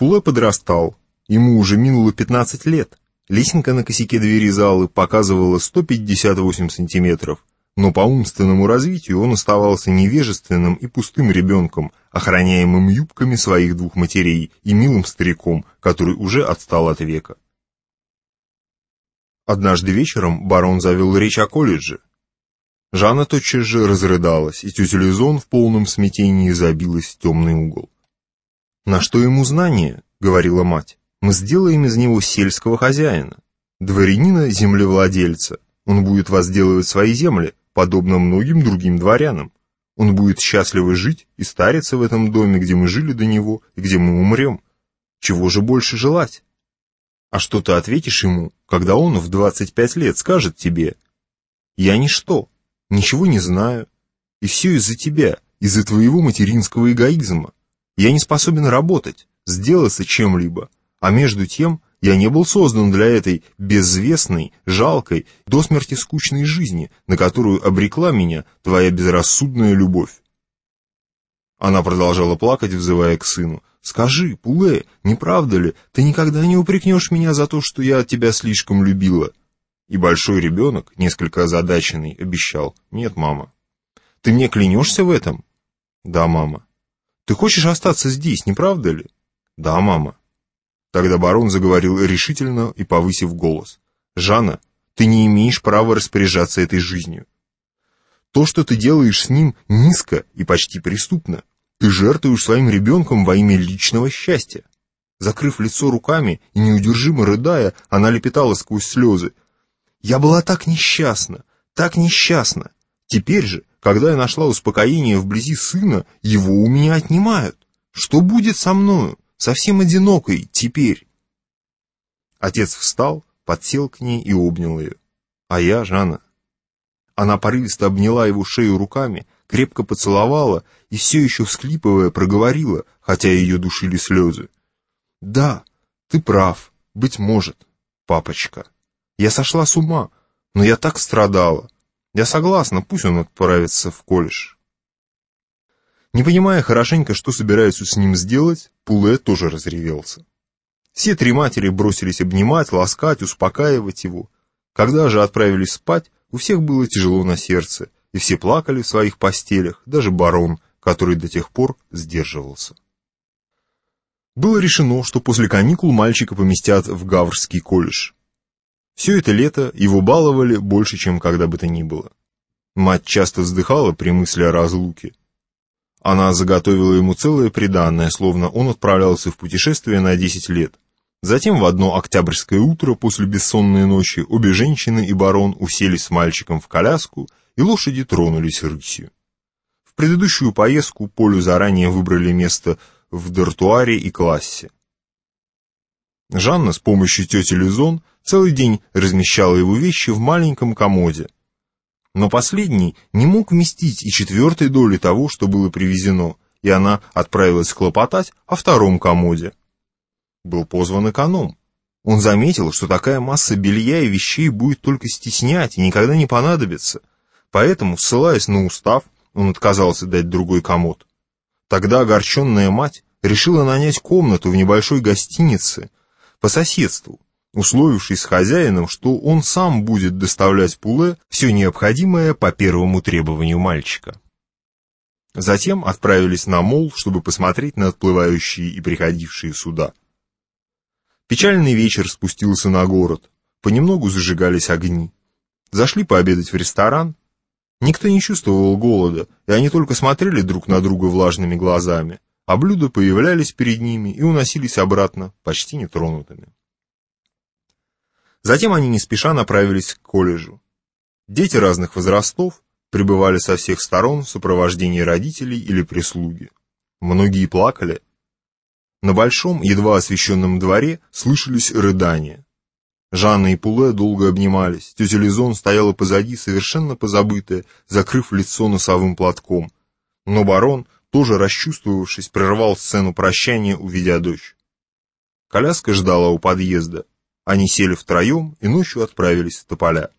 Пуле подрастал, ему уже минуло 15 лет. Лесенка на косяке двери залы показывала 158 сантиметров, но по умственному развитию он оставался невежественным и пустым ребенком, охраняемым юбками своих двух матерей и милым стариком, который уже отстал от века. Однажды вечером барон завел речь о колледже. Жанна тотчас же разрыдалась, и тетя Лизон в полном смятении забилась в темный угол. «На что ему знание?» — говорила мать. «Мы сделаем из него сельского хозяина, дворянина-землевладельца. Он будет возделывать свои земли, подобно многим другим дворянам. Он будет счастливо жить и стариться в этом доме, где мы жили до него и где мы умрем. Чего же больше желать? А что ты ответишь ему, когда он в 25 лет скажет тебе, «Я ничто, ничего не знаю, и все из-за тебя, из-за твоего материнского эгоизма. Я не способен работать, сделаться чем-либо, а между тем я не был создан для этой безвестной, жалкой, до смерти скучной жизни, на которую обрекла меня твоя безрассудная любовь. Она продолжала плакать, взывая к сыну. «Скажи, Пуле, не правда ли, ты никогда не упрекнешь меня за то, что я тебя слишком любила?» И большой ребенок, несколько озадаченный, обещал. «Нет, мама». «Ты мне клянешься в этом?» «Да, мама». «Ты хочешь остаться здесь, не правда ли?» «Да, мама». Тогда барон заговорил решительно и повысив голос. «Жанна, ты не имеешь права распоряжаться этой жизнью. То, что ты делаешь с ним, низко и почти преступно. Ты жертвуешь своим ребенком во имя личного счастья». Закрыв лицо руками и неудержимо рыдая, она лепетала сквозь слезы. «Я была так несчастна, так несчастна. Теперь же, когда я нашла успокоение вблизи сына, его у меня отнимают. Что будет со мною? совсем одинокой теперь. Отец встал, подсел к ней и обнял ее. А я, Жанна. Она порывисто обняла его шею руками, крепко поцеловала и все еще всклипывая проговорила, хотя ее душили слезы. «Да, ты прав, быть может, папочка. Я сошла с ума, но я так страдала. Я согласна, пусть он отправится в колледж». Не понимая хорошенько, что собираются с ним сделать, Пуле тоже разревелся. Все три матери бросились обнимать, ласкать, успокаивать его. Когда же отправились спать, у всех было тяжело на сердце, и все плакали в своих постелях, даже барон, который до тех пор сдерживался. Было решено, что после каникул мальчика поместят в Гаврский колледж. Все это лето его баловали больше, чем когда бы то ни было. Мать часто вздыхала при мысли о разлуке, она заготовила ему целое приданное, словно он отправлялся в путешествие на 10 лет. Затем в одно октябрьское утро после бессонной ночи обе женщины и барон уселись с мальчиком в коляску, и лошади тронулись рысью. В предыдущую поездку Полю заранее выбрали место в дартуаре и классе. Жанна с помощью тети Люзон целый день размещала его вещи в маленьком комоде, но последний не мог вместить и четвертой доли того, что было привезено, и она отправилась хлопотать о втором комоде. Был позван эконом. Он заметил, что такая масса белья и вещей будет только стеснять и никогда не понадобится. Поэтому, ссылаясь на устав, он отказался дать другой комод. Тогда огорченная мать решила нанять комнату в небольшой гостинице по соседству, условившись с хозяином, что он сам будет доставлять Пуле все необходимое по первому требованию мальчика. Затем отправились на мол, чтобы посмотреть на отплывающие и приходившие суда. Печальный вечер спустился на город, понемногу зажигались огни. Зашли пообедать в ресторан. Никто не чувствовал голода, и они только смотрели друг на друга влажными глазами, а блюда появлялись перед ними и уносились обратно, почти нетронутыми. Затем они не спеша направились к колледжу. Дети разных возрастов пребывали со всех сторон в сопровождении родителей или прислуги. Многие плакали. На большом, едва освещенном дворе слышались рыдания. Жанна и Пуле долго обнимались, тетя Лизон стояла позади, совершенно позабытая, закрыв лицо носовым платком. Но барон, тоже расчувствовавшись, прервал сцену прощания, увидя дочь. Коляска ждала у подъезда. Они сели втроем и ночью отправились в Тополя.